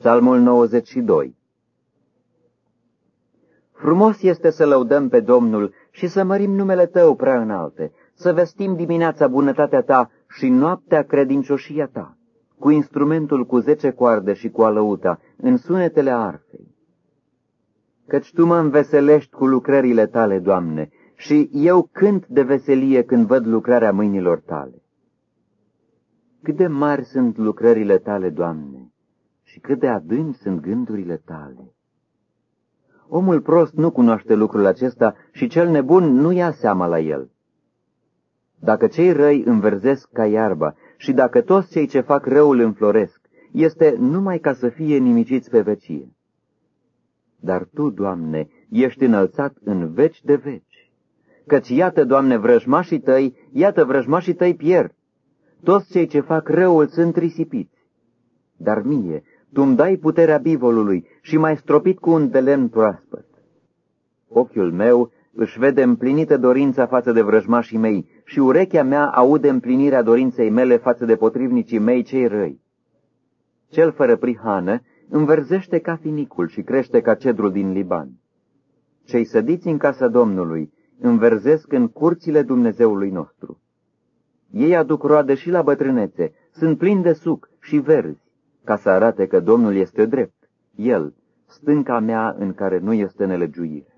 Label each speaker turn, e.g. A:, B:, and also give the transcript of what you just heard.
A: Psalmul 92 Frumos este să lăudăm pe Domnul și să mărim numele Tău prea înalte, să vestim dimineața bunătatea Ta și noaptea credincioșia Ta, cu instrumentul cu zece coarde și cu alăuta, în sunetele arfei. Căci Tu mă înveselești cu lucrările Tale, Doamne, și eu cânt de veselie când văd lucrarea mâinilor Tale. Cât de mari sunt lucrările Tale, Doamne, și cât de adânci sunt gândurile Tale. Omul prost nu cunoaște lucrul acesta și cel nebun nu ia seama la el. Dacă cei răi înverzesc ca iarba și dacă toți cei ce fac răul înfloresc, este numai ca să fie nimiciți pe vecie. Dar Tu, Doamne, ești înălțat în veci de veci. Căci iată, Doamne, vrăjmașii Tăi, iată vrăjmașii Tăi pierd. Toți cei ce fac răul sunt risipiți. Dar mie, tu-mi dai puterea bivolului și m-ai stropit cu un de lemn proaspăt. Ochiul meu își vede împlinită dorința față de vrăjmașii mei și urechea mea aude împlinirea dorinței mele față de potrivnicii mei cei răi. Cel fără prihană înverzește ca finicul și crește ca cedrul din Liban. Cei sădiți în casa Domnului înverzesc în curțile Dumnezeului nostru. Ei aduc roade și la bătrânețe, sunt plini de suc și verzi ca să arate că Domnul este drept, El, stânca mea în care nu este nelegiuire.